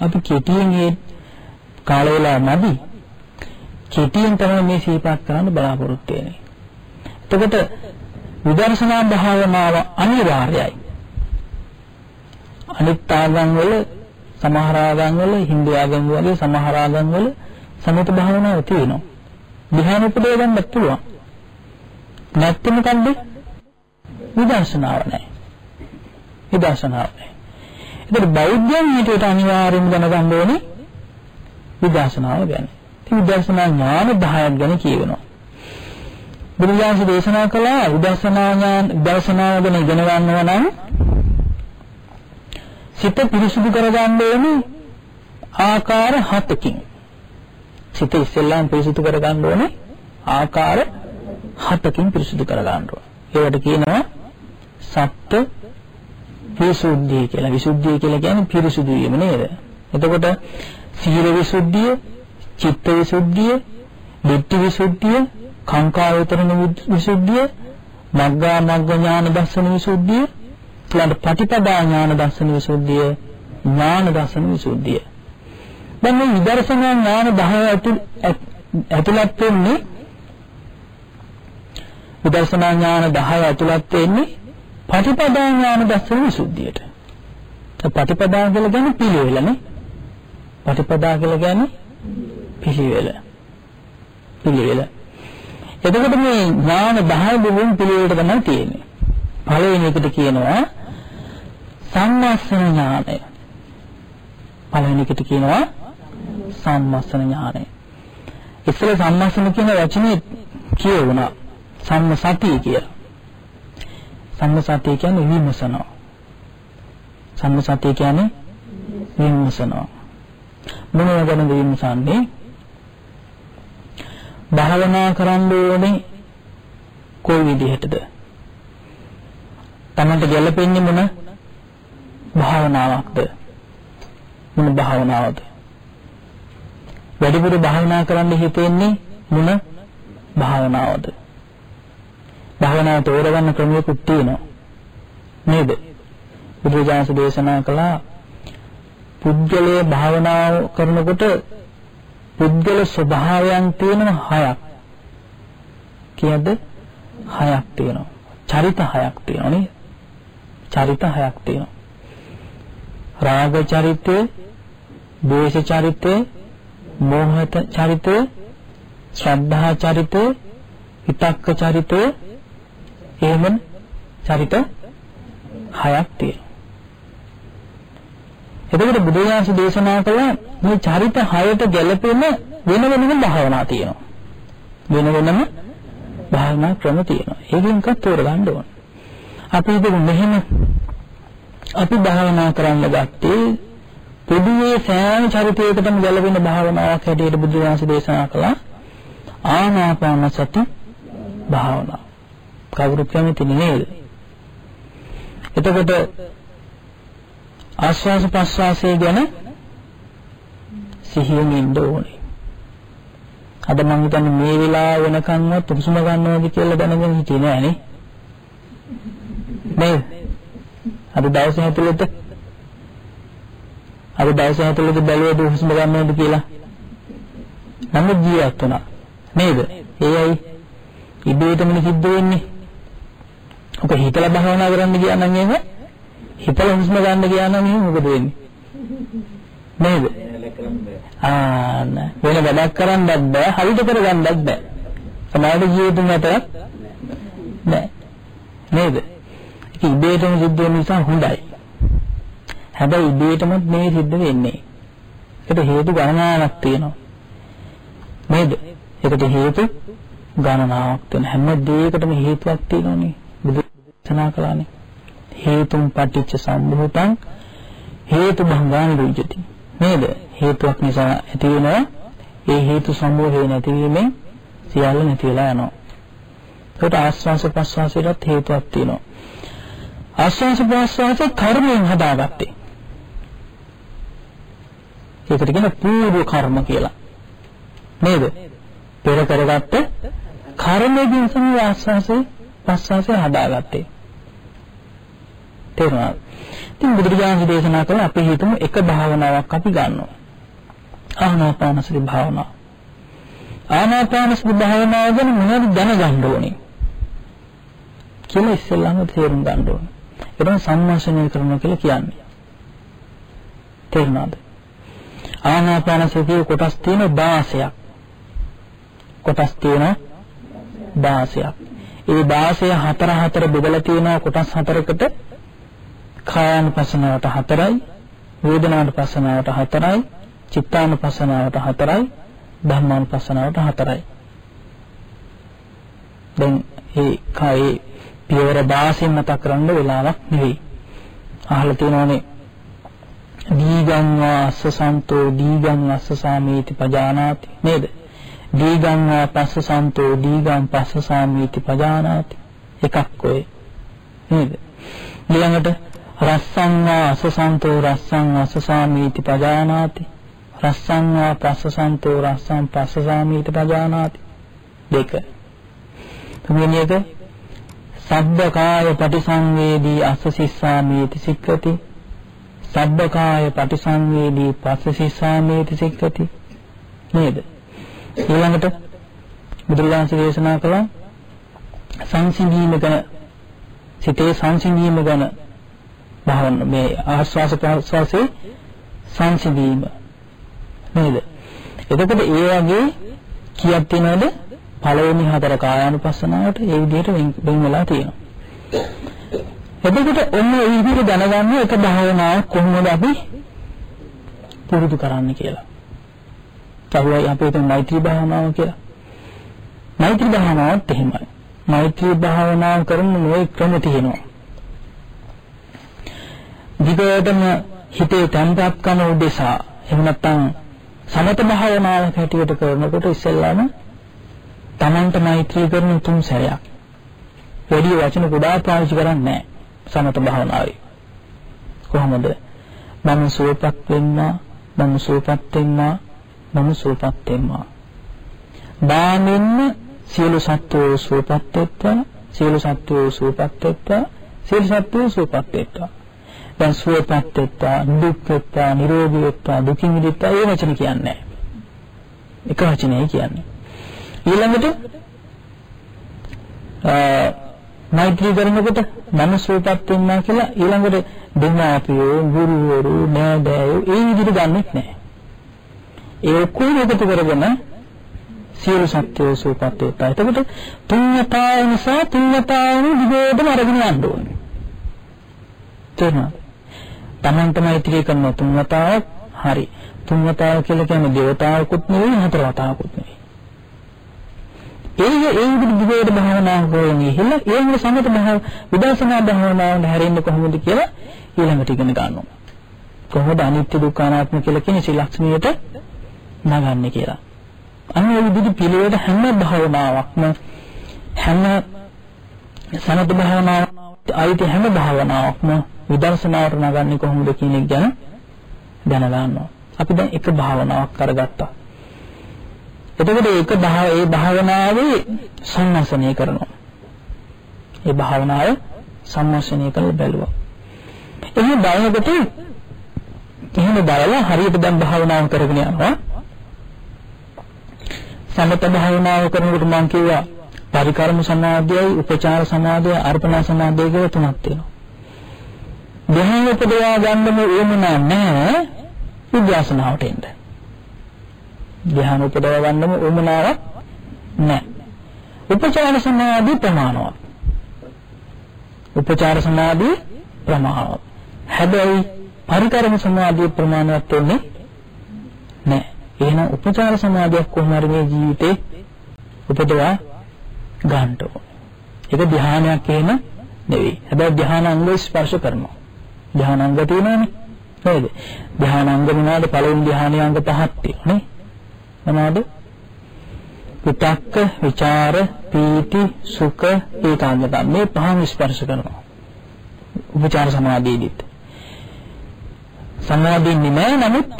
අපි කෙටියෙන් මේ කාල වේලා නැදි කෙටියෙන් තමයි මේ සිහිපත් කරන්න බලාපොරොත්තු වෙන්නේ. එතකොට විදර්ශනා භාවනාව අනිවාර්යයි. අනිත් ආගම් වල සමහර ආගම් වල Hindu ආගම් වගේ සමහර ආගම් වල සමත භාවනාව තියෙනවා. ධ්‍යාන උපදව ගන්නත් පුළුවන්. නැත්නම් මොකද්ද? විදර්ශනාව නැහැ. විදර්ශනාව නැහැ. ඒකට බෞද්ධයන් හිතේට අනිවාර්යයෙන්ම දැනගන්න ඕනේ විදර්ශනාව ගැන. ඉතින් විදර්ශනා ඥාන 10ක් ගැන කියවෙනවා. බුදුසසුන දේශනා කළා විදර්ශනා ඥාන දර්ශනාව ගැන ඉගෙන ගන්නවා නම් සිත පිරිසුදු කරගන්න ඕනේ ආකාර හතකින්. සිත ඉස්සෙල්ලාම පිරිසුදු කරගන්න ඕනේ ආකාර හතකින් පිරිසුදු කරගන්න ඕනේ. ඒවට කියනවා සත්‍ය විසුද්ධිය කියලා. විසුද්ධිය කියලා කියන්නේ පිරිසුදු වීම නේද? එතකොට සීල විසුද්ධිය, චිත්ත විසුද්ධිය, ධිට්ඨි විසුද්ධිය, කාංකා වේතරණ විසුද්ධිය, මග්ගා මග්ග ඥාන දර්ශන විසුද්ධිය, ඊළඟ පටිපදා ඥාන දර්ශන විසුද්ධිය, ඥාන දර්ශන විසුද්ධිය. දැන් මේ විදර්ශනා ඥාන 10 ඇතුළත් වෙන්නේ විදර්ශනා ඥාන 10 ඇතුළත් වෙන්නේ පටිපදා ඥාන දර්ශන විසුද්ධියට. පටිපදා කියලා කියන්නේ පිළිවෙලනේ. පටිපදා කියලා කියන්නේ පිළිවෙල. පිළිවෙල. එතකොට මේ ඥාන 10 බුදුන් පිළිවෙලට තමයි තියෙන්නේ. පළවෙනි එකට කියනවා සම්මස්සන ඥානය. පළවෙනි එකට කියනවා සම්මස්සන ඥානය. ඉස්සර සම්මස්සන කියන වචනේ කියවුණා. සම්මසතිය කියලා. සම්මසතිය කියන්නේ විමසනවා. සම්මසතිය කියන්නේ විමසනවා. මොනවා ගැනද විමසන්නේ? භාවනා කරන්න ඕනේ කොයි විදිහටද? තමන්ට ගැළපෙන්නේ මොන භාවනාවක්ද? මොන භාවනාවද? වැඩිපුර භාවනා කරන්න හිතෙන්නේ මොන භාවනාවද? භාවනාව තෝරගන්න ක්‍රමයකුත් තියෙනවා. නේද? බුදුරජාණන් දේශනා කළා පුද්ගලයේ භාවනාව කරනකොට පුද්ගල ස්වභාවයන් තියෙනවා හයක්. කියද? හයක් තියෙනවා. චරිත හයක් තියෙනවා නේද? චරිත හයක් තියෙනවා. රාග චරිතය, ද්වේෂ චරිතය, මෝහ චරිතය, ශ්‍රද්ධා චරිතය, විතක්ක චරිතය, එහෙම චරිත හයක් තියෙනවා. එතකොට බුදුරජාණන් දේශනා කළ මේ චරිත හයට ගැලපෙන වෙන වෙනම භාවනා තියෙනවා. වෙන වෙනම භාවනා ක්‍රම තියෙනවා. ඒකෙන් එකක් තෝරගන්න ඕන. අපි හිතමු මෙහෙම අපි භාවනා කරන්න ගත්තේ පොදුවේ සෑම චරිතයකටම ගැලපෙන භාවනාවක් හැටියට බුදුරජාණන් දේශනා කළා ආනාපාන සති භාවනාව. කවුරු කැමති නේද? එතකොට ආස්වාස ප්‍රස්වාසය ගැන සිහියෙන් ඉන්න ඕනේ. අද මම හිතන්නේ මේ වෙලාව වෙනකන්වත් හුස්ම ගන්නවද කියලා දැනගෙන හිටියේ නෑනේ. නේද? අද දවසේ ඇතුළත අද දවසේ ඇතුළත බැලුවද හුස්ම ගන්නවද කියලා? නමුත් ජීවත් වුණා. නේද? ඒයි ඉබේටම සිද්ධ වෙන්නේ. ඔක හිතලා භාවනා කරන්න ගියා නම් එහෙම හිතලා හුස්ම ගන්න ගියා නම් එහෙම මොකද වෙන්නේ? නේද? ආන්න වෙන වැඩක් කරන්නත් බෑ, හරියට කරගන්නත් බෑ. සමාජ ජීවිතේ අතරත් නෑ. නේද? ඒක ඉබේටම සිද්ධ වෙන නිසා හොඳයි. හැබැයි ඉබේටම මේ සිද්ධ වෙන්නේ. ඒකට හේතු ගණනාවක් තියෙනවා. නේද? ඒකට හේතු ගණනාවක් තියෙන හැම දෙයකටම හේතුවක් තියෙනවනේ. බුදු දේශනා කළානේ. හේතුම් පටිච්ච සම්භූතං හේතු භංගාන රුජ්ජති. නේද? හේතුවක් නිසා ඇති වෙනවා. ඒ හේතු සම්භූතේ නැතිවීමෙන් සියල්ල නැති වෙලා යනවා. ඒකට ආස්වාස ප්‍රස්වාසයටත් හේතුවක් තියෙනවා. ආස්වාස ප්‍රස්වාස කර්මයෙන් හදාගත්තේ. ඒකට කියන පූර්ව කර්ම කියලා. නේද? පෙර කරගත්ත කර්මයෙන් තමයි ආස්වාසේ ප්‍රස්වාසය හදාගත්තේ. තේරුණාද? ඉතින් බුදුරජාණන් දේශනා කළ අපි හිතමු එක භාවනාවක් අපි ගන්නවා. ආනාපානසති භාවනාව. ආනාපානසති භාවනාව ගැන මොනවද දැනගන්න ඕනේ? කියලා ඉස්සෙල්ලාම තේරුම් ගන්න ඕනේ. ඒක සම්මාසනය කරනවා කියලා කියන්නේ. තේරුණාද? ආනාපානසතියේ කොටස් තියෙන 16ක්. කොටස් තියෙන 16ක්. ඒ 16 හතර හතර බෙදලා තියෙනවා කොටස් හතරකට කායानुපසනාවට හතරයි වේදනානුපසනාවට හතරයි චිත්තානුපසනාවට හතරයි ධම්මානුපසනාවට හතරයි. දැන් ඒ කායේ පියවර 16 මතක් කරන්න වෙලාවක් නෙවෙයි. අහලා තියෙනවනේ. දීගං වාස්ස සන්තෝ දීගං අස්ස සාමීති පජානාති නේද? දීගං වා පස්ස සන්තෝ දීගං පස්ස සාමීති පජානාති. එකක් ඔය නේද? ඊළඟට රස්සං වා අසසන්තෝ රස්සං අසසාමීති පජානාති. රස්සං වා පස්සසන්තෝ රස්සං පස්සසාමීති පජානාති. දෙක. තුන්වෙනි එක සබ්බකාය පටිසංවේදී අස්ස සිස්සාමීති සික්කති. සබ්බකාය පටිසංවේදී පස්ස සිස්සාමීති සික්කති. නේද? ඊළඟට බුදුරජාණන් දේශනා කළා සංසිඳීම ගැන සිතේ සංසිඳීම ගැන. භාවන මේ ආස්වාස ප්‍රාස්වාසයේ සංසිඳීම නේද? එතකොට ඒ වගේ කීයක් තියෙනවද? පළවෙනි හතර කායානුපස්සනාවට ඒ විදිහට වෙන් වෙලා තියෙනවා. එතකොට ඔන්න ඒ විදිහට දැනගන්න එක භාවනාවක් කොහොමද අපි පුරුදු කරන්න කියලා. තවයි අපි හිතමු මෛත්‍රී භාවනාව කියලා. මෛත්‍රී භාවනාවත් එහෙමයි. මෛත්‍රී භාවනාව කරන මේ ක්‍රම තියෙනවා. දිගටම හිතේ තැන්පත් කරන උදෙසා එහෙම නැත්නම් සමත භාවනාවක් හැටියට කරනකොට ඉස්සෙල්ලාම තමන්ට මෛත්‍රී කරන තුන් සැරයක්. වැඩි වචන ගොඩාක් පාවිච්චි කරන්නේ නැහැ සමත භාවනාවේ. කොහොමද? මම සුවපත් වෙන්නා මම සුවපත් වෙන්නා මම සුවපත් වෙන්නා. බාමින්න සියලු සත්වෝ සුවපත් වෙත්වා සියලු සත්වෝ සුවපත් වෙත්වා සියලු සත්වෝ සුවපත් වෙත්වා. දැන් සුවපත් වෙත්වා දුක් වෙත්වා නිරෝගී වෙත්වා දුකින් මිදෙත්වා ඒ වචන කියන්නේ එක වචනයයි කියන්නේ. ඊළඟට මෛත්‍රී කරනකොට මම සුවපත් වෙනවා කියලා ඊළඟට දෙමාපියෝ ගුරුවරු නෑදෑයෝ ඒ විදිහට ගන්නෙත් නෑ ඒ ඔක්කොම එකතු කරගෙන සියලු සත්‍යෝ සුවපත් වෙත්වා එතකොට තුන්වතාව නිසා තුන්වතාවම දිගටම අරගෙන යන්න ඕනේ. තේරුණාද? Tamanට මෛත්‍රී කරන තුන් වතාවක් හරි. තුන් වතාව කියලා කියන්නේ දේවතාවකුත් නෙවෙයි හතර වතාවකුත් නෙවෙයි. ඒ ඒ විදිහට දිගට භාවනා කරගෙන ඉහිලා ඒ වගේ සමත භාව විදර්ශනා භාවනාවට හැරෙන්නේ කොහොමද කියලා ඊළඟට ඉගෙන ගන්නවා. කොහොමද අනිත්‍ය දුක්ඛ අනාත්ම කියලා කියන සිලක්ෂණයට නගන්නේ කියලා. අන්න ඒ විදිහට පිළිවෙල හැම භාවනාවක්ම හැම සමත භාවනාවට අයිති හැම භාවනාවක්ම විදර්ශනාවට නගන්නේ කොහොමද කියන එක ගැන දැනගන්නවා. අපි දැන් එක භාවනාවක් කරගත්තා. එතකොට ඒක භාව ඒ භාවනාවේ සම්මසනය කරනවා. ඒ භාවනාව සම්මසනය කරලා බැලුවා. එහෙනම් බලනකොට එහෙම බලලා හරියට දැන් භාවනාව කරගෙන යනවා. සමත භාවනාව කරනකොට මම කිව්වා පරිකර්ම සමාධියයි උපචාර සමාධියයි අර්පණා සමාධිය කියලා තුනක් තියෙනවා. ධ්‍යාන උපදවා ගන්නම උවමනා නැහැ විද්‍යාසනාවට එන්න. ධ්‍යාන උපදවා ගන්නම උවමනාවක් නැහැ. උපචාර සමාධි ප්‍රමාණවත්. උපචාර සමාධි ප්‍රමාණවත්. හැබැයි පරිකරම සමාධිය ප්‍රමාණවත් වෙන්නේ නැහැ. එහෙනම් උපචාර සමාධියක් කොහොම හරි මේ ජීවිතේ උපදවා ගන්න ඕනේ. ඒක ධ්‍යානයක් එහෙම නෙවෙයි. හැබැයි ධ්‍යානාංග ස්පර්ශ කරනවා. ධානාංග තියෙනවනේ. නේද? ධානාංග මොනවාද? පළවෙනි ධානාංග පහක් තියෙනනේ. මොනවාද? විතක්ක, ਵਿਚාර, පීති, සුඛ, ඒකාග්‍රතාව. මේ පහම ස්පර්ශ කරනවා. උපචාර සමාධියේදීත්. සමාධියෙන්නේ නැහැ නමුත්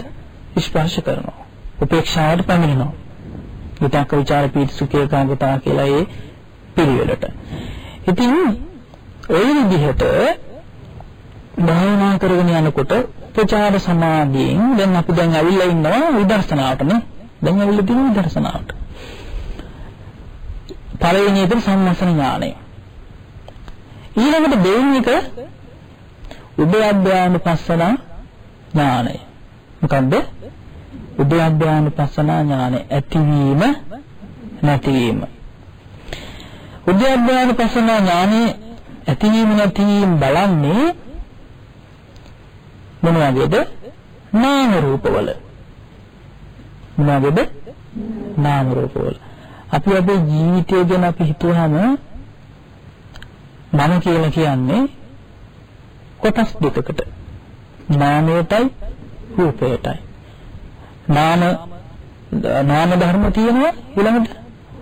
ස්පර්ශ කරනවා. උපේක්ෂාවට පැමිණෙනවා. විතක්ක, ਵਿਚාර, පීති, සුඛ, ඒකාග්‍රතාව කියලා ඒ පිළිවෙලට. ඉතින් ඔය විදිහට භාවනා කරගෙන යනකොට ප්‍රචාර සමාධියෙන් දැන් අපි දැන් ඇවිල්ලා ඉන්නවා විදර්ශනාවටනේ. දැන් ඇවිල්ලා තියෙන විදර්ශනාවට. පළවෙනි එක සම්මස්න ඥානය. ඊළඟට දෙවෙනි එක උද්‍යප්පයානුපස්සන ඥානය. මොකද්ද? උද්‍යප්පයානුපස්සන ඥානය ඇතිවීම නැතිවීම. උද්‍යප්පයානුපස්සන ඥානය ඇතිවීම නැතිවීම බලන්නේ මොන වගේද? නාම රූපවල. මොන වගේද? නාම රූපවල. අපි අපේ ජීවිතය ගැන අපි හිතුවාම මම කියලා කියන්නේ කොටස් දෙකකට. නාමයටයි රූපයටයි. නාම නාම ධර්ම තියෙනවා ඊළඟට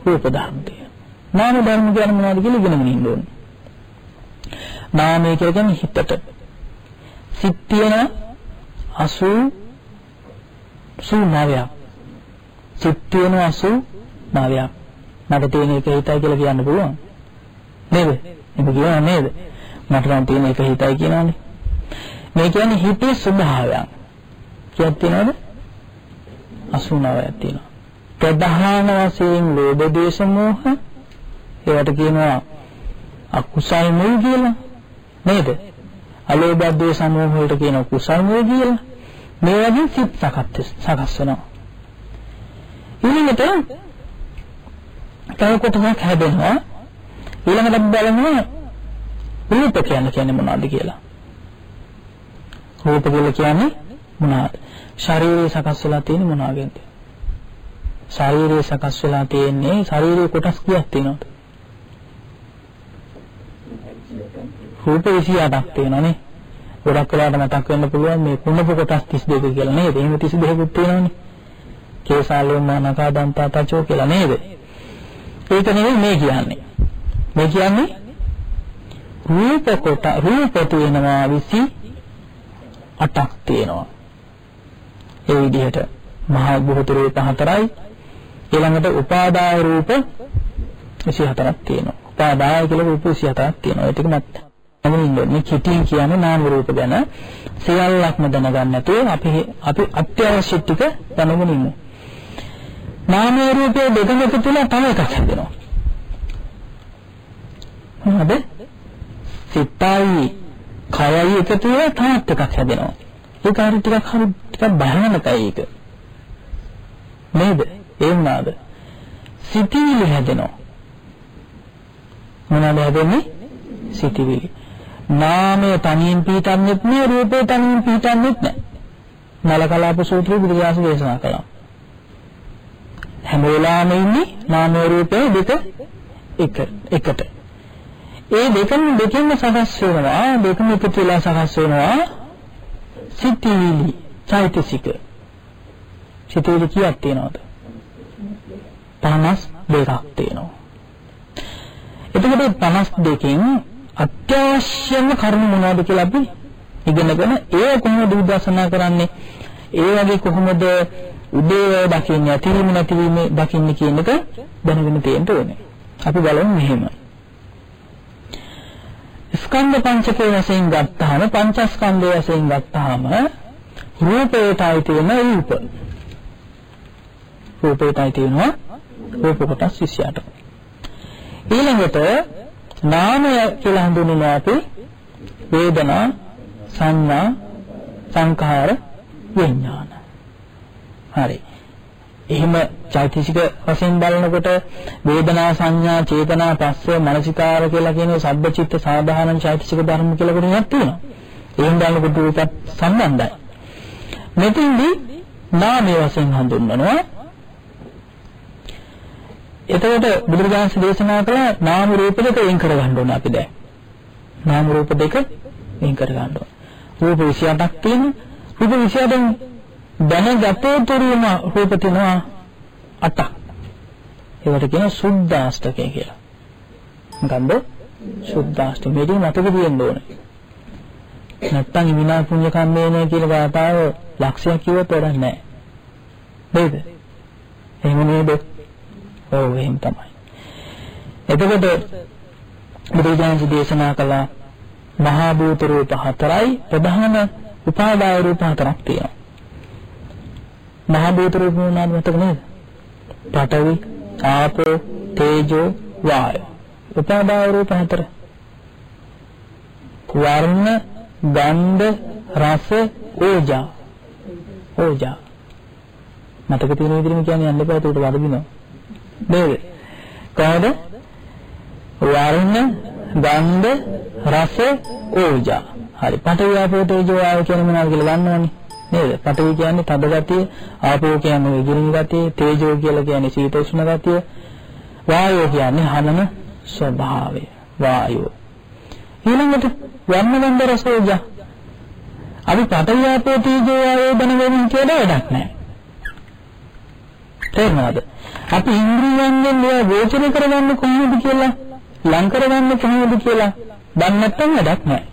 රූප ධර්ම තියෙනවා. නාම ධර්ම කියන්නේ මොනවද කියලා ඉගෙනගෙන ඉන්න ඕනේ. නාමය කියන්නේ හිතට. සිත් තියෙන 80 89ක්. සිත් තියෙන 89ක්. මට තියෙන එක හිතයි කියලා කියන්න පුළුවන්. නේද? එහෙම කියනවා නේද? මට නම් තියෙන එක හිතයි කියනවානේ. මේ කියන්නේ හිතේ ස්වභාවයන්. කීයක් තියෙනවද? 89ක් තියෙනවා. ප්‍රධාන වශයෙන් ලෝභ දේශ මොහ ඒවට කියනවා අකුසල් මුල් කියලා. නේද? අලෝභ ද්වේෂ සමෝහ වලට කියන කුසල් මුල් කියලා. මේ වගේ සිත් සකස් සකස් වෙනවා. ඊළඟට තව කොටසක් හැදෙනවා. ඊළඟට බලනවා රූප කියන්නේ කියන්නේ මොනවද කියලා. රූප කියලා කියන්නේ මොනවද? ශරීරය සකස් වෙලා තියෙන මොනවාගෙන්ද? ශරීරය සකස් වෙලා තියෙන්නේ ශරීරයේ කොටස් කීයක් තියෙනවද? රූප 28ක් තියෙනවානේ. ගොඩක් වෙලාවට මතක් වෙන්න පුළුවන් මේ කුණප කොටස් 32 කියලා නේද? එහෙම 32කුත් තියෙනවානේ. කේසාලෝ මනකා දන්තා තචෝ කියලා නේද? ඒක නෙවෙයි මේ කියන්නේ. මේ කියන්නේ රූප කොට රූප තියෙනවා 28ක් තියෙනවා. ඒ විදිහට මහා භූත රූප හතරයි ඊළඟට උපාදාය රූප 24ක් තියෙනවා. උපාදාය කියලා රූප 24ක් තියෙනවා. ඒ ටික මත් මේ කෙටියෙන් කියන්නේ නාම රූප ගැන සියල්ලක්ම දැනගන්න නැතුව අපි අපි අත්‍යවශ්‍ය ටික දැනගෙන ඉමු. නාම රූපයේ දෙකම එකතු වෙලා තව එකක් හැදෙනවා. මොනවද? සිතයි කයයි එකතු වෙලා තවත් එකක් හැදෙනවා. ඒක හරි ටිකක් හරි ටිකක් භයානකයි ඒක. නේද? ඒ වුණාද? සිතිවිලි හැදෙනවා. මොනවද හැදෙන්නේ? සිතිවිලි. නාමය තනියෙන් පිහිටන්නේත් නෑ රූපය තනියෙන් පිහිටන්නේත් නෑ. නලකලාප සූත්‍රය බුදුරජාණන් දේශනා කළා. හැම වෙලාවෙම ඉන්නේ නාමය රූපය දෙක එක එකට. ඒ දෙකම දෙකෙන්ම සකස් වෙනවා දෙකම එකතු වෙලා සකස් වෙනවා සිතිවිලි චෛතසික. සිතිවිලි කීයක් තියෙනවද? 52ක් තියෙනවා. එතකොට 52කින් අත්‍යවශ්‍යම කරුණු මොනවද කියලා අපි ඉගෙනගෙන ඒ කොහොමද උදාසනා කරන්නේ ඒ වගේ කොහොමද උදේ දකින්නේ ඇතිවීම නැතිවීම දකින්නේ කියන එක දැනගෙන තියෙන්න ඕනේ. අපි බලමු මෙහෙම. ස්කන්ධ පංචකයේ වශයෙන් ගත්තාම පංචස්කන්ධය වශයෙන් ගත්තාම රූපයටයි තියෙන රූප. රූපයටයි තියෙනවා රූප කොටස් 28. ඊළඟට නාමය කියලා හඳුන්වනවා අපි වේදනා සංඥා සංඛාර විඥාන. හරි. එහෙම චෛතසික වශයෙන් බලනකොට වේදනා සංඥා චේතනා පස්ස මනසිකාර කියලා කියන සබ්බචිත්ත සාධාරණ චෛතසික ධර්ම කියලා කොටයක් තියෙනවා. එහෙන් බලනකොට රූපත් සම්බන්ධයි. මෙතෙන්දී නාමය වශයෙන් හඳුන්වනවා එතකොට බුදුරජාණන් දේශනා කළ නාම රූප දෙක වෙන් කර ගන්න ඕන අපි දැන්. නාම රූප දෙක වෙන් කර ගන්න ඕන. රූප 28ක් තියෙනවා. රූප 28න් දැනගතෝතුරුම රූප තියෙනවා 8ක්. ඒවට කියන සුද්ධාෂ්ටකය කියලා. මොකන්ද? සුද්ධාෂ්ටක. මේක මතක තියෙන්න ඕනේ. නැත්තම් විනා පුණ්‍ය කම්මේන කියන ගාතාව ලක්ෂයක් කිව්වොත් වැඩක් නැහැ. නේද? එහෙම නේද? ඔව් එහෙම තමයි. එතකොට බුදුරජාණන් දේශනා කළා මහා භූත රූප හතරයි ප්‍රධාන උපාදාය රූප හතරක් තියෙනවා. මහා භූත රූප මොනවාද මතක නේද? පඨවි, ආපෝ, තේජෝ, වායෝ. උපාදාය රූප හතර. වර්ණ, ගන්ධ, රස, ඕජා. ඕජා. මතක තියෙන විදිහටම කියන්නේ යන්න එපා ඒකට වරදිනවා. නේද? කොහොමද? වර්ණ, ගන්ධ, රස, ඕජා. හරි. පඨවි, ආපෝ, තේජෝ, වායෝ කියන මොනවද කියලා දන්නවනේ. නේද? පඨවි කියන්නේ තද ගතිය, ආපෝ කියන්නේ ඉදිරින් ගතිය, තේජෝ කියලා කියන්නේ සීත උෂ්ණ ගතිය, වායෝ කියන්නේ හනන ස්වභාවය. වායෝ. ඊළඟට වර්ණ ගන්ධ රස ඕජා. අපි පඨවි ආපෝ තේජෝ වායෝ දැනගෙන කියලා වැඩක් නැහැ. තේරුණාද? අපි ඉන්ද්‍රියයන්ගෙන් මේවා ගෝචර කරගන්න කොහොමද කියලා, ලං කරගන්න කොහොමද කියලා දන්නේ නැත්නම් වැඩක් නැහැ.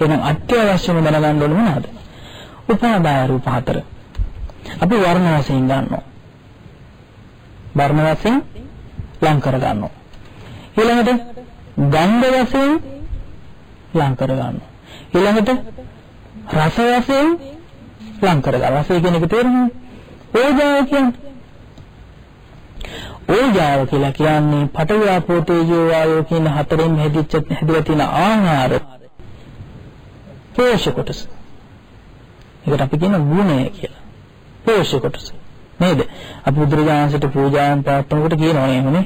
එහෙනම් අත්‍යවශ්‍යම දැනගන්න ඕනේ මොනවද? උපාදාය රූප හතර. අපි වර්ණ වශයෙන් ගන්නවා. වර්ණ වශයෙන් ලං කර ගන්නවා. ඊළඟට ගන්ධ වශයෙන් ලං කර ගන්නවා. ඊළඟට රස වශයෙන් ලං කර ගන්නවා. රසය කියන එක තේරුණාද? ඕජාව කියන්නේ ඕජාව කියලා කියන්නේ පඨවි ආපෝ තේජෝ වායෝ කියන හතරෙන් හැදිච්ච හැදිලා තියෙන ආහාර පෝෂක කොටස. ඒකට අපි කියන ගුණය කියලා. පෝෂක කොටස. නේද? අපි බුදුරජාණන්සේට පූජාවන් පාත්වනකොට කියනවා එහෙමනේ.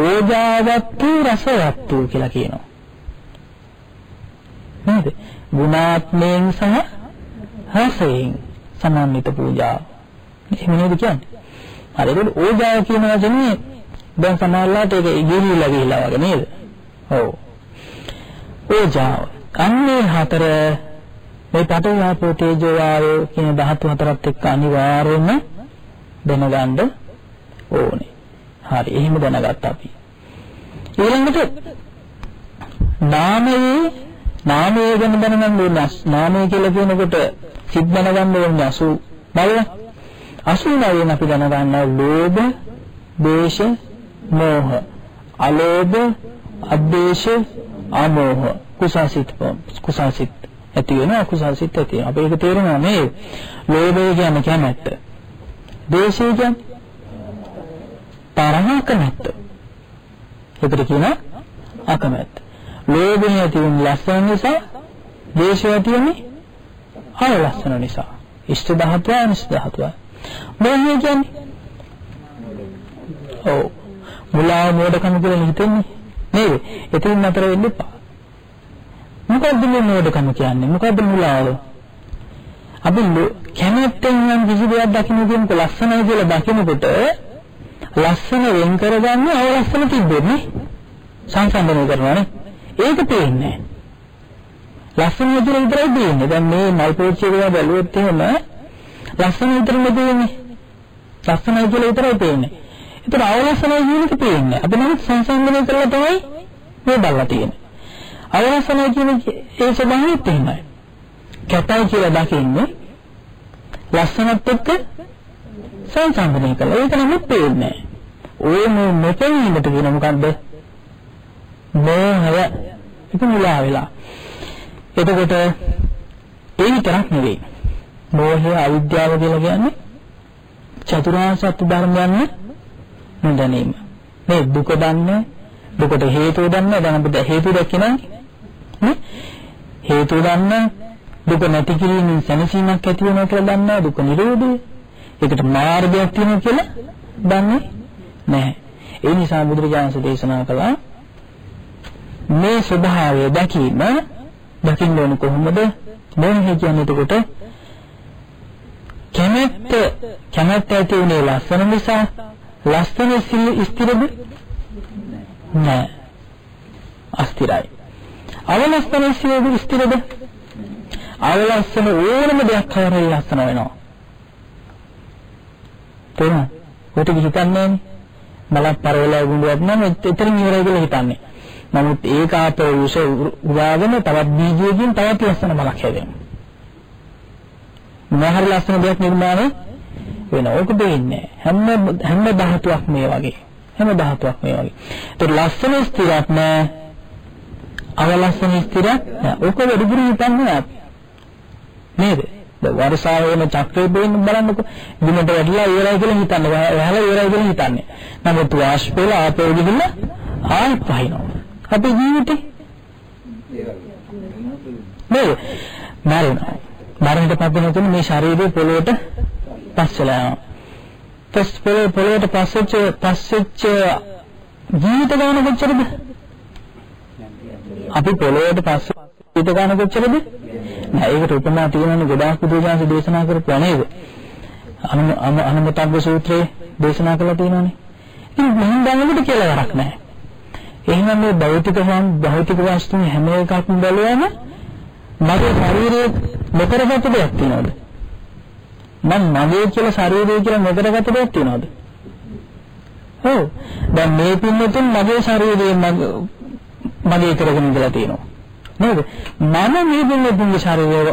ඕජාවත්තු රසවත්තු කියලා කියනවා. නේද? ගුණාත්මයෙන් සහ රසයෙන් සමන්විත පූජාව. එහෙම නේද කියන්නේ? හරි ඒක ඕජාව කියන වචනේ දැන් සමහරලාට ඒක ඉගිරිලා ගිහිලා වගේ නේද? ඔව්. ඕජාව. අන්නේ හතර මේ පඨවි ආපෝ තේජෝ වායෝ කියන ධාතු හතරත් එක්ක අනිවාර්යයෙන්ම දැනගන්න ඕනේ. හරි එහෙම දැනගත්තා අපි. ඊළඟට නාමයේ නාමය ගැන දැනගන්න ඕනේ. නාමය කියලා කියනකොට සිත් දැනගන්න ඕනේ 80 බලන්න. 89න් අපි දැනගන්නවා ලෝභ, දේශ, මෝහ. අලෝභ, අද්වේෂ, අමෝහ. කුසසිත කුසසිත ඇති වෙන අකුසල් සිත් ඇති වෙනවා. අපි ඒක තේරෙනවා මේ ලෝභය කියන්නේ කැමැත්ත. දේශය කියන්නේ තරහ කැමැත්ත. ඒකට කියන අකමැත්ත. ලෝභය ඇති වෙන ලස්සන නිසා, දේශය ඇති වෙන්නේ අවලස්සන නිසා. ඉෂ්ට ධාතුව අනිෂ්ට ධාතුව. මොහොය කියන්නේ ඔව් මුලාව මෝඩකම කියලා හිතෙන්නේ නේද? එතින් නතර වෙන්න එපා. මොකද්ද මේ මෝඩකම කියන්නේ? මොකද්ද මුලාව? අපි කැමැත්තෙන් නම් කිසි දෙයක් දකින්න කියනකොට ලස්සනයි කියලා දකිනකොට ලස්සන වෙන් කරගන්නේ අවලස්සන තිබෙන්නේ සංසන්දනය කරනවානේ. ඒක පේන්නේ ලස්සන විදිහට විතරයි දෙන්නේ. දැන් මේ මල් පෝච්චි එක බැලුවොත් එහෙම ලස්සන විතරනේ දෙන්නේ. ලස්සන කියලා විතරයි පේන්නේ. ඒතර අවලස්සනයි කියන එක පේන්නේ. අපි නම් සංසන්දනය කරලා තමයි මේ බලලා තියෙන්නේ. අවලස්සනයි කියන ඒ ස්වභාවයත් එහෙමයි. කැතයි කියලා දකින්නේ ලස්සනත් එක්ක සංසන්දනය කළා. ඒක නම් පේන්නේ නැහැ. ඔය මේ නොපෙනීමට කියන මොකද්ද? මෝහය. ඒක මුලා වෙලා. එතකොට ඒ විතරක් නෙවෙයි. මෝහය අවිද්‍යාව කියලා කියන්නේ චතුරාර්ය සත්‍ය ධර්මයන් නොදැනීම. මේ දුක දන්නේ දුකට හේතුව දන්නේ දැන් අපිට හේතුව දැක්කේ නේ හේතුව දන්නේ දුක නැති කිරීමෙන් සැනසීමක් ඇති වෙනවා කියලා දන්නා දුක නිරෝධය. ඒකට මාර්ගයක් තියෙනවා කියලා දන්නේ නැහැ. ඒ නිසා බුදුරජාණන් දේශනා කළා මේ ස්වභාවය දැකීම දකින්න ඕන කොහොමද? මොහේ කියන්නේ එතකොට කැමැත්ත කැමැත්ත ඇති උනේ ලස්සන නිසා ලස්සන ස්ථිරද? නෑ. අස්තිරයි. අවලස්සන ස්ථිරද? අවලස්සන ඕනම දෙයක් කරලා ලස්සන වෙනවා. තේරුණා? ඔතන හිතන්නේ නෑනේ. මලක් පරවලා ගුඬුවක් නම් එතරින් ඉවරයි කියලා හිතන්නේ. නමුත් ඒක ආපෝ උස උදාගෙන තවත් බීජයකින් තවත් ලස්සන මලක් හැදෙනවා. මොහර ලස්සන දෙයක් නිර්මාණය වෙනවා. ඕක දෙන්නේ හැම හැම ධාතුවක් මේ වගේ. හැම ධාතුවක් මේ වගේ. ඒත් ලස්සන ස්ථිරක් නෑ. අවලස්සන ස්ථිරයක් නෑ. ඕක වැඩිපුර හිතන්නේ අපි. නේද? වර්ෂාව වෙන චක්‍රය දෙන්න බලන්නකො. බිමට වැටිලා ඉවරයි කියලා හිතන්නේ. වැහලා ඉවරයි කියලා හිතන්නේ. නමුත් වාෂ්ප වෙලා ආපහු ගිහිල්ලා ආයෙත් වහිනවා. අපේ ජීවිතේ නේද? මරණය. මරණයට පත් වෙන මේ ශරීරය පොළොවට පස් වෙලා යනවා. පස් පොළොවට පස්සෙච්ච පස්සෙච්ච ජීවිත ගාන කොච්චරද? අපි පොළොවට පස්සේ ජීවිත ගාන කොච්චරද? නෑ ඒකට උපමා තියෙනවනේ ගොඩාක් බුදුජානක දේශනා කරපුවා නේද? අනු අනුමතග්ග සූත්‍රයේ දේශනා කරලා තියෙනවනේ. ඉතින් මෙහෙන් බලනකොට කියලා වරක් නෑ. එහෙනම් මේ භෞතික භෞතික වස්තුන් හැම එකක්ම බලුවම මගේ ශරීරයේ මෙතරගත දෙයක් තියෙනවද? මම මගේ කියලා ශරීරය කියලා මෙතරගත දෙයක් තියෙනවද? ඔව්. දැන් මේ පින්නතුන් මගේ ශරීරයේ මගේ කරගෙන ඉඳලා තියෙනවා. නේද? මම මේ පින්නතුන්ගේ ශරීරය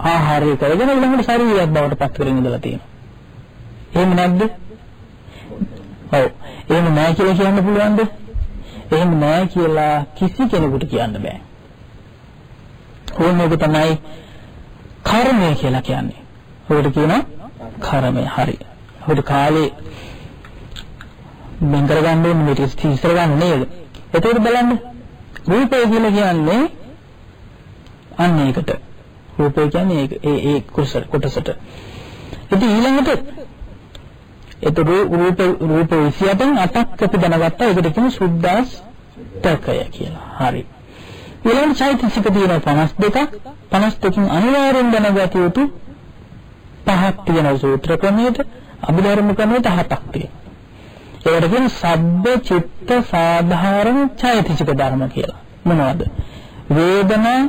ආහාරය කරගෙන ඊළඟට ශරීරයක් බවට පත් කරගෙන ඉඳලා තියෙනවා. එහෙම නැද්ද? ඔව්. එහෙම නැහැ කියලා කියන්න පුළුවන්ද? එහෙම නැහැ කියලා කිසි කෙනෙකුට කියන්න බෑ. ඕනෝක තමයි කර්මය කියලා කියන්නේ. ඔකට කියනවා කර්මය. හරි. ඔකට කාලේ මෙන් කරගන්න ඕනේ මේක ඉස්සර ගන්න නේද? එතකොට බලන්න රූපය කියලා කියන්නේ අන්න ඒකට. රූපය කියන්නේ ඒක ඒ ඒ කොටසට. ඉතින් ඊළඟට එතකොට රූප රූප 28න් අටක් අපි දැනගත්තා. ඒකට කියමු සුද්දාස්තකය කියලා. හරි. ඊළඟ චෛතසික තියෙනවා 52ක් 52කින් අනිවාර්යෙන් දැනගත යුතු පහක් තියෙනවා සූත්‍ර ක්‍රමයට අභිධර්ම ක්‍රමයට හතක් තියෙනවා. ඒකට කියන සබ්බ චිත්ත සාධාරණ චෛතසික ධර්ම කියලා. මොනවද? වේදනා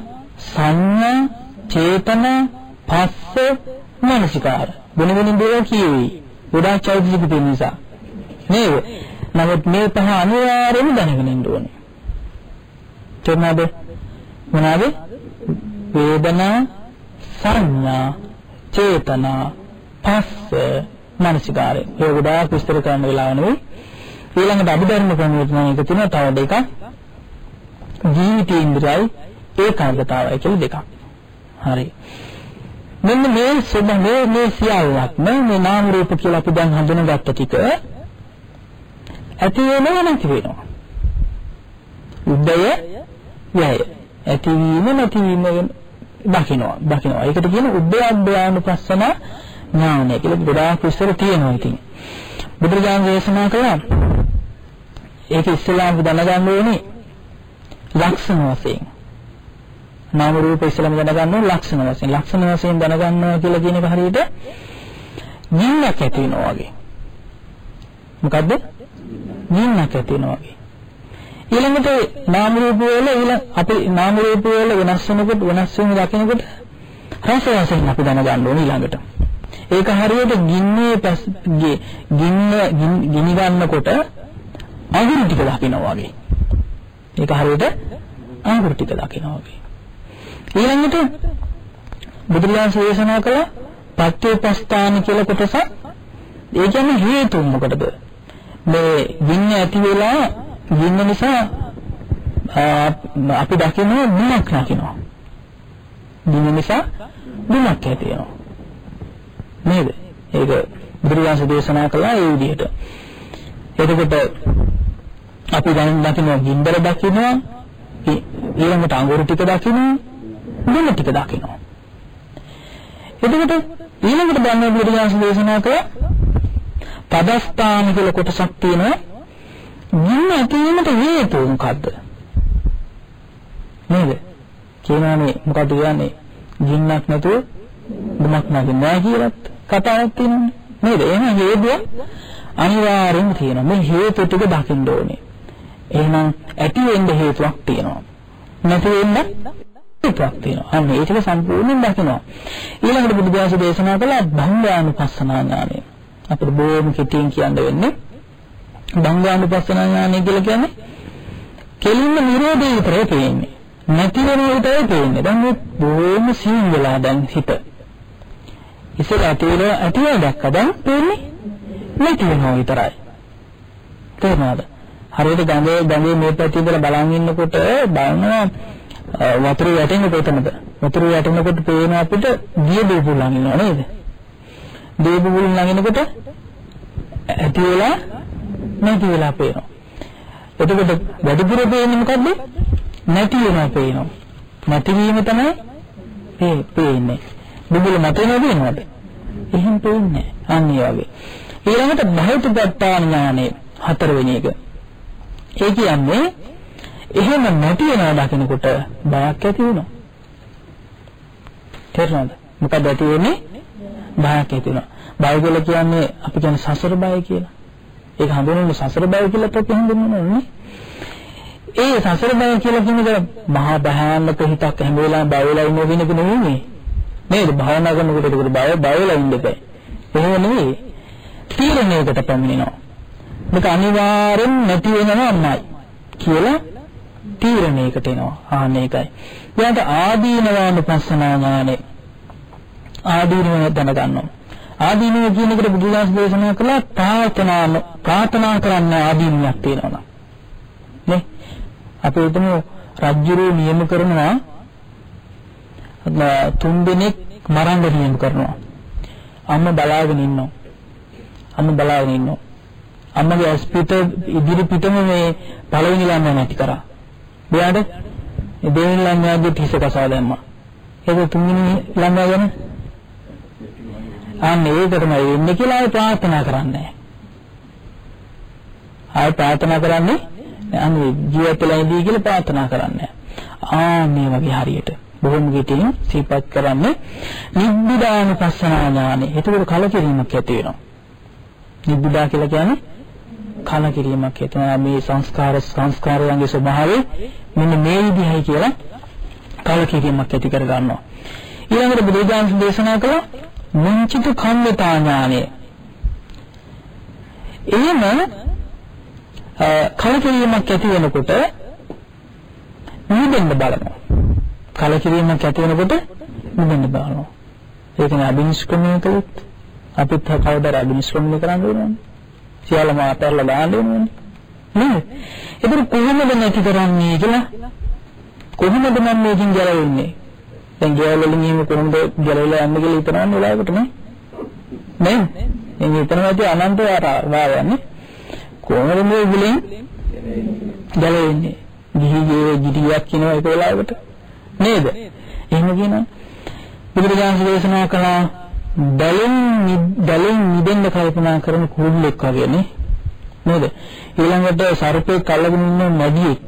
සංඥා චේතනා පස්ස මනසිකාර. වෙන වෙන දේවල් කියුවේ. ගොඩාක් චෛතසික තියෙන නිසා. නේද? නමුත් මේ පහ අනිවාර්යයෙන්ම දැනගෙන ඉන්න ඕනේ. තේරුණාද? මොනවාද? වේදනා, සංඥා, චේතනා, පස්ස, මනසිකාරය. ඒ ගොඩාක් විස්තර කරන්න වෙලාව නෙවෙයි. ඊළඟට අභිධර්ම ක්‍රමයට නම් එක තියෙනවා තව දෙකක්. ජීවිතේන්ද්‍රයයි ඒකාග්‍රතාවයි කියලා දෙකක්. හරි. මෙන්න මේ සුබ මේ මේ සියල්ලක්ම මේ නාම රූප කියලා අපි දැන් හඳුනගත්ත ටික ඇති වෙනව නැති වෙනවා. උද්දය යය. ඇතිවීම නැතිවීම දකින්නවා දකින්නවා ඒකට කියන උද්දේශානුපස්සන ඥානය කියලා ගොඩාක් විස්තර තියෙනවා ඉතින්. බුදුරජාණන් දේශනා කළා. ඒක ඉස්සෙල්ලාම දැනගන්න ඕනේ ලක්ෂණ වශයෙන්. නාම රූප ඉස්සෙල්ලාම දැනගන්න ඕනේ ලක්ෂණ වශයෙන්. ලක්ෂණ වශයෙන් දැනගන්නවා කියලා කියන එක හරියට නිින්නක් ඇති වෙනවා වගේ. මොකද්ද? නිින්නක් ඇති වෙනවා වගේ. ඊළඟට නාම රූප වල ඊළඟ අපි නාම රූප වල වෙනස් වෙනකොට වෙනස් වෙන දකිනකොට රස වශයෙන් අපි දැනගන්න ඕනේ ඊළඟට. ඒක හරියට ගින්නේ ගින්න ගිනි ගන්නකොට අඟුරු ටික දකිනවා වගේ. ඒක හරියට අඟුරු ටික දකිනවා වගේ. ඊළඟට බුදුරජාණන් දේශනා කළ පත්‍යපස්ථාන කියලා කොටස ඒ කියන්නේ හේතු මොකටද? මේ ගින්න ඇති වෙලා ගින්න නිසා අපි දකිනවා දුමක් නැතිනවා. ගින්න නිසා දුමක් ඇති වෙනවා. නේද? ඒක බුදුරජාණන් දේශනා කළා ඒ විදිහට. එතකොට අපි දැන් දකිනවා ගින්දර දකිනවා ඊළඟට අඟුරු ටික දකිනවා දුම ටික දකිනවා. එතකොට ඊළඟට බලන්න බුදුරජාණන් දේශනා කළා පදස්ථාන කියලා කොටසක් තියෙනවා ගින්න ඇතිවීමට හේතුව මොකද්ද? නේද? කියනවානේ මොකද්ද කියන්නේ? ගින්නක් නැතුව දුමක් නැගින්නේ කියලාත් කතාවක් තියෙනවානේ. නේද? එහෙනම් හේතුව අනිවාර්යෙන් තියෙනවා. මේ හේතු ටික දකින්න ඕනේ. එහෙනම් ඇති වෙන්න හේතුවක් තියෙනවා. නැති වෙන්න හේතුවක් තියෙනවා. අන්න ඒක සම්පූර්ණයෙන් දකිනවා. ඊළඟට බුදුදහම දේශනා කළ භංගානුපස්සනා ඥානය. අපිට බොහොම කෙටියෙන් කියන්න වෙන්නේ භංගානුපස්සන ඥානය කියලා කියන්නේ කෙලින්ම නිරෝධය විතරයි පේන්නේ. නැති වෙනවා විතරයි පේන්නේ. දැන් මේ බොහොම සීන් වෙලා දැන් හිත. ඉතින් ඇතිවෙන ඇතිව දැක්ක දැන් පේන්නේ නැති වෙනවා විතරයි. තේරුණාද? හරියට ගඟේ ගඟේ මේ පැත්තේ ඉඳලා බලන් ඉන්නකොට බලනවා වතුර වැටෙන්නේ කොතනද? වතුර වැටෙනකොට පේන අපිට දිය බබුලන් ඉන්නවා නේද? දිය බබුලන් ළඟිනකොට ඇති වෙලා නැති වෙලා පේනවා. එතකොට වැඩිපුර පේන්නේ මොකද්ද? නැති වෙනවා පේනවා. නැතිවීම තමයි පේන්නේ. බුබුල මත වෙනවද? එහෙම පේන්නේ අන්න ඒ වගේ. ඊළඟට භෞතිකත්වාන ඥානෙ හතරවෙනි එක. ඒ කියන්නේ එහෙම නැති වෙනවා දකිනකොට බයක් ඇති වෙනවා. තේරුණාද? මොකද ඇති වෙන්නේ? බයක් ඇති වෙනවා. බය කියලා කියන්නේ අපි කියන්නේ සසර බය කියලා. ඒක හඳුන්වන්නේ සසර බය කියලා අපි හඳුන්වන්නේ. ඒ සසර බය කියලා කියන්නේ මහා භයානක හිතක් හැම වෙලාවෙම බය වෙලා ඉන්න වෙනක නෙවෙයි. නේද? භාවනා කරනකොට ඒක බය බය වෙලා ඉන්න බෑ. එහෙම නෙවෙයි. තීරණයකට පැමිණෙනවා. මේක අනිවාර්යෙන් නැති වෙනවමයි කියලා තීරණයකට එනවා. ආන්න ඒකයි. ඊට ආදීනවානුපස්සනා ඥානෙ ආදීනව දැනගන්නවා. ආදීනව කියන එකට බුදුදාස දේශනා කළා ප්‍රාර්ථනා ප්‍රාර්ථනා කරන්න ආදීනියක් තියෙනවා. නේ? අපි හිතමු රජ්ජුරුව නියම කරනවා තුන් දෙනෙක් මරන්න නියම කරනවා. අම්ම බලාගෙන ඉන්නවා. අම්ම බලාගෙන ඉන්නවා. අම්මගේ ඇස් පිට ඉදිරි පිටම මේ පළවෙනි ළමයා නැති කරා. එයාට දෙවෙනි ළමයාගේ තිස කසා දැම්මා. ඒක තුන්වෙනි ළමයා ගැන අන්න ඒක තමයි වෙන්නේ කියලා ආයෙ ප්‍රාර්ථනා කරන්නේ. ආයෙ ප්‍රාර්ථනා කරන්නේ අන්න ජීවිත වෙලදී කියලා ප්‍රාර්ථනා කරන්නේ. ආ මේ වගේ හරියට බොහොම ගෙටින් සිහිපත් කරන්නේ නිබ්බිදානුපස්සනා ඥානෙ. එතකොට කලකිරීමක් ඇති වෙනවා. නිබ්බිදා කියලා කියන්නේ කලකිරීමක් ඇති වෙනවා. මේ සංස්කාර සංස්කාරයන්ගේ ස්වභාවය මෙන්න මේ විදිහයි කියලා කලකිරීමක් ඇති කර ගන්නවා. ඊළඟට බුදුදහම දේශනා කළා මුංචිත කම්මතා ඥානය. එහෙම කලකිරීමක් ඇති වෙනකොට නිදෙන්න බලනවා. කලකිරීමක් ඇති වෙනකොට නිදෙන්න බලනවා. ඒක නේ අභිනිෂ්ක්‍රමණය කළොත් අපිත් කවදාද අභිනිෂ්ක්‍රමණය කරන්න ඕනන්නේ. සියල්ලම අතහැරලා දාන්න ඕනන්නේ. නේද? ඒක කොහොමද නැති කරන්නේ කියලා කොහොමද මම මේකින් ගැලවෙන්නේ? දැන් ගෙවල් වලින් එහෙම කොහොමද ගැලවිලා යන්නේ කියලා හිතනවන්නේ වෙලාවකට නේ? නේ එන්නේ හිතනවා ඇති අනන්ත වාරයන්නේ කොහොමද මේ ගුලින් ගැලවෙන්නේ? ගිහි ගේ ගිටියක් කියනවා ඒක වෙලාවකට. නේද? එහෙම කියනවා. බුදුරජාණන් දේශනා කළා දලින් දලින් නිදෙන්න කල්පනා කරන කුරුල්ලෙක් වගේ නේ. නේද? ඊළඟට සර්පෙක් අල්ලගෙන ඉන්න මැඩියෙක්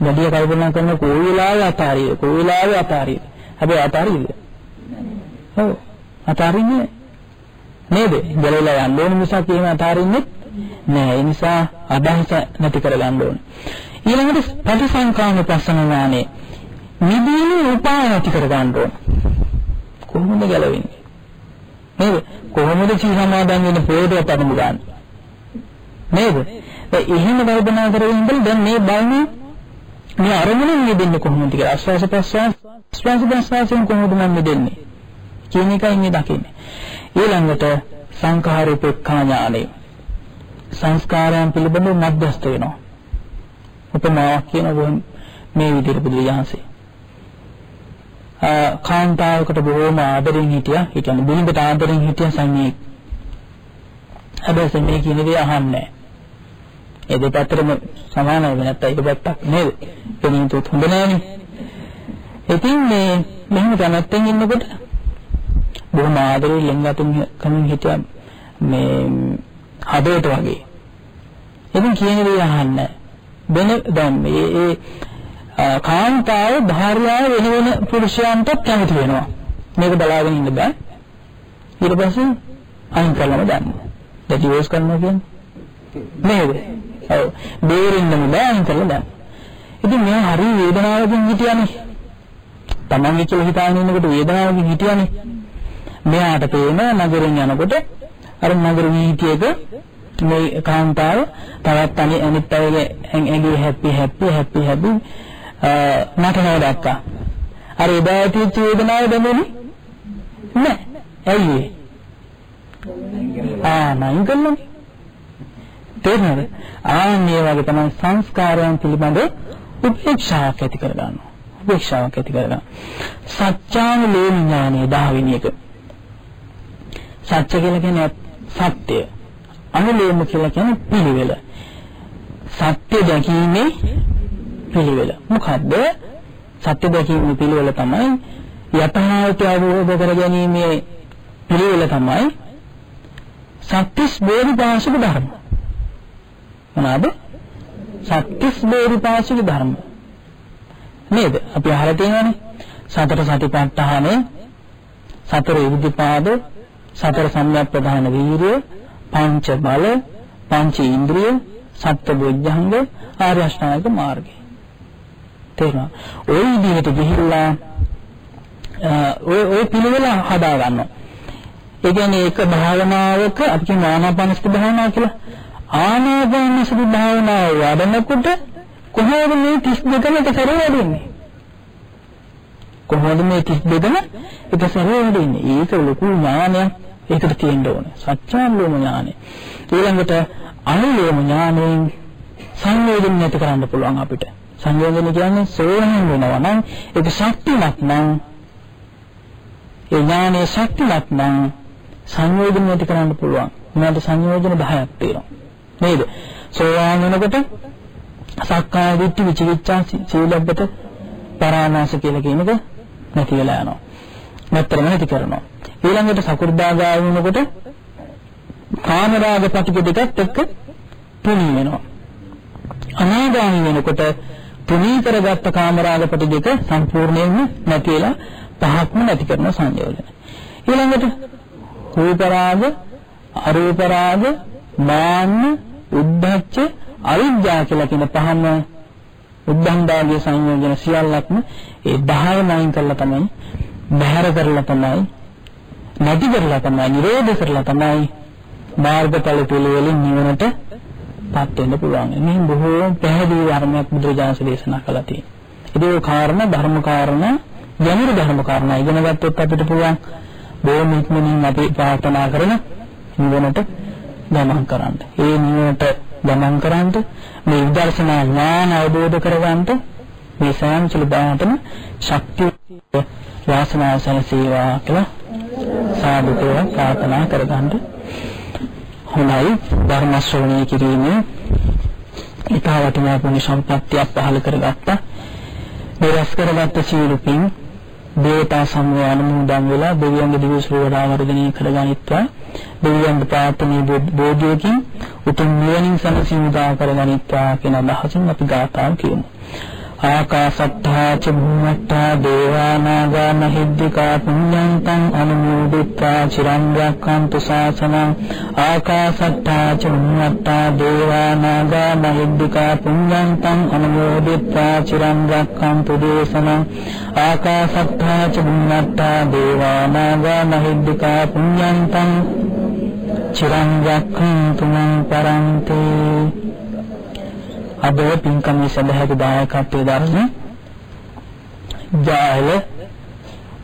මැඩිය කල්පනා කරන කොයි වෙලාවෙ අතාරිය කොයි වෙලාවෙ අතාරිය හැබැයි අතාරින්ද? ඔව්. අතාරින්නේ නේද? ගැලවිලා යන්න ඕන නිසා කියන අතාරින්නේ නෑ. ඒ නිසා අදහස නැති කරගන්න ඕන. ඊළඟට පටිසංකාම ප්‍රශ්න ඥානේ නිදීන උපාය නැති කරගන්න ඕන. කොහොමද ගැලවෙන්නේ? නේද? කොහොමද සී සමාදන් වෙන පොයදව පදමු ගන්න? නේද? එහෙම කල්පනා කරගෙන ඉඳලා දැන් මේ බලන්නේ මේ අරමුණෙන් මිදෙන්නේ කොහොමද කියලා ආස්වාස ප්‍රස්වාස ආස්වාස ප්‍රස්වාසයෙන් කොහොමද මම මිදෙන්නේ? කියන එකයි මේ දකින්නේ. ඊළඟට සංඛාරූපේක්ඛා ඥානය සංස්කාරයන් පිළිබඳව මධ්‍යස්ත වෙනවා. උපමාවක් කියනවා මේ විදිහට බුදුරජාන්සේ කාන්තාවකට බොහෝම ආදරෙන් හිටියා. ඒ කියන්නේ බිරිඳට ආදරෙන් හිටිය සංඥෙක් හැබැයි සංඥේ කියන දේ අහන්නේ නැහැ. ඒ දෙපැත්තටම සමානයි වෙනත් ඒක පැත්තක් නේද? කෙනෙකුට හොඳ නෑනේ. ඉතින් මේ මෙහෙම දැනත්තෙන් ඉන්නකොට බොහොම ආදරේ ලෙන්ගතුන් කමින් හිටියා මේ හදේට වගේ. ඉතින් කියන දේ අහන්න. වෙන දැන් මේ ඒ කාන්තාව භාර්යාව වෙන වෙන පුරුෂයන්ට කැමති වෙනවා. මේක බලාගෙන ඉන්න බෑ. ඊට පස්සේ අයින් කළම දාන්න. දැන් ඩිවෝර්ස් කරනවා කියන්නේ නේද? ඔව්. බේරෙන්නම බෑ අයින් කරලා දාන්න. ඉතින් මේ හරි වේදනාවකින් හිටියානේ. Taman කියලා හිතාගෙන ඉන්නකොට වේදනාවකින් හිටියානේ. මෙයාට පේන නගරෙන් යනකොට අර නගර වීථියක මේ කාන්තාව තවත් අනි අනිත් අයගේ ඇඟේ හැපි හැපි හැපි හැපි නටනවා දැක්කා. අර එදා ඇතිවෙච්ච වේදනාව දැනෙන්නේ නැහැ. ඇයි ඒ? ආ නයින් කළා. තේරෙනවද? ආන් මේ වගේ තමයි සංස්කාරයන් පිළිබඳ උපේක්ෂාවක් ඇති කරගන්නවා. උපේක්ෂාවක් ඇති කරගන්න. සත්‍යානුලෝම ඥානය 10 වෙනි එක. සත්‍ය කියලා කියන්නේ සත්‍ය. අනුලෝම කියලා කියන්නේ පිළිවෙල. සත්‍ය දැකීමේ පිළිවෙල. මොකද්ද? සත්‍ය දැකීමේ පිළිවෙල තමයි යථාර්ථය අවබෝධ කර ගැනීමේ පිළිවෙල තමයි සත්‍තිස් බෝධිපාශික ධර්ම. මොනවාද? සත්‍තිස් බෝධිපාශික ධර්ම. නේද? අපි අහලා තියෙනවානේ. සතර සතිපට්ඨාන, සතර ඉද්ධිපාද, සතර සම්‍යක් ප්‍රධාන වීර්ය, පංච බල, පංච ඉන්ද්‍රිය, සත්‍ය බොජ්ජංග, ආර්ය අෂ්ටාංගික මාර්ගය. තේරුණා? ওই විදිහට ගිහිල්ලා ඔය ඔය පිළිවෙල හදා ගන්නවා. ඒ කියන්නේ ඒක භාවනාවක අපි කියන ආනාපානසති භාවනාව කියලා. ආනාපානසති භාවනාව වඩනකොට කොහොමද මේ 32ම එක සැරේ වැඩෙන්නේ? කොහොමද මේ 32ම එක සැරේ වැඩෙන්නේ? ඒක ලොකු ඥානයක්. ඒකට තියෙන්න ඕනේ. සත්‍යාලෝම ඥානය. ඊළඟට අනුලෝම ඥානයෙන් සංයෝජන නැති කරන්න පුළුවන් අපිට. සංයෝජන කියන්නේ සෝහන් වෙනවා නම් ඒක ශක්තිමත් නම් ඒ ඥානයේ ශක්තිමත් නම් සංයෝජන නැති කරන්න පුළුවන්. මොනවාද සංයෝජන 10ක් තියෙනවා. නේද? සෝවාන් වෙනකොට සක්කාය දිට්ඨි විචිකිච්ඡා සීලබ්බත පරාමාස කියලා කියන එක නැති වෙලා යනවා. නැත්තරම නැති කරනවා. ඊළඟට සකු르දාගාමී වෙනකොට කාමරාග ප්‍රතික දෙකත් එක්ක තුනී වෙනවා. අනාගාමී වෙනකොට තුනී කරගත්ත කාමරාග ප්‍රති දෙක සම්පූර්ණයෙන්ම නැති වෙලා පහක්ම නැති කරන සංයෝජන. ඊළඟට රූප රාග, අරූප රාග, මාන්න, උද්ධච්ච, අවිද්‍යාව කියලා කියන පහම උද්ධංදාගේ සංයෝජන සියල්ලක්ම ඒ 10 නයින් කරලා තමයි බහැර කරලා තමයි නැති කරලා තමයි නිරෝධ කරලා තමයි මාර්ගඵල පිළිවෙලින් නිවනට පත් වෙන්න පුළුවන්. මේ බොහෝ පැහැදිලි ධර්මයක් බුදුරජාණන් දේශනා කළා තියෙනවා. ඒ කාරණා ධර්ම කාරණා ගැඹුරු ධර්ම කාරණා ඉගෙන ගත්තොත් අපිට පුළුවන් බොහොම ඉක්මනින් අපි ප්‍රාර්ථනා කරන නිවනට ගමන් කරන්න. ඒ නිවනට ගමන් කරන්න මේ විදර්ශනා ඥාන අවබෝධ කරගන්න මේ සෑම සුළුබාටම ශක්තිය වාසනාව සැලසේවා කියලා සාදුකව ප්‍රාර්ථනා කරගන්න. හොඳයි ධර්ම ශ්‍රවණය කිරීමේ ඊට වටිනා පුණ්‍ය සම්පත්තියක් පහළ කරගත්තා. මේ රැස් කරගත්ත සියලු පින් දේවතා සමූහය අනුමෝදන් වෙලා දෙවියන්ගේ දිව්‍ය ශ්‍රවණා වර්ධනය කරගනිත්වා. දෙවියන්ගේ ප්‍රාර්ථනීය බෝධියකින් උතුම් නිවනින් සැනසීම උදා කරගනිත්වා කියන අදහසින් අපි ගාථාව කියමු. ආකාශත්තා ච භුම්මත්තා දේවානාගා මහිද්దికා පුඤ්ඤන්තං අනුමෝදිත්වා චිරං රැක්කන්තු ශාසනං ආකාශත්තා ච භුම්මත්තා දේවානාගා මහිද්దికා පුඤ්ඤන්තං අනුමෝදිත්වා චිරං රැක්කන්තු දේශනං ආකාශත්තා ච භුම්මත්තා දේවානාගා මහිද්దికා පුඤ්ඤන්තං චිරං රැක්කන්තු මං පරන්තේ අද පින්කමේ සදහැති දායකත්වයේ දරන ජායල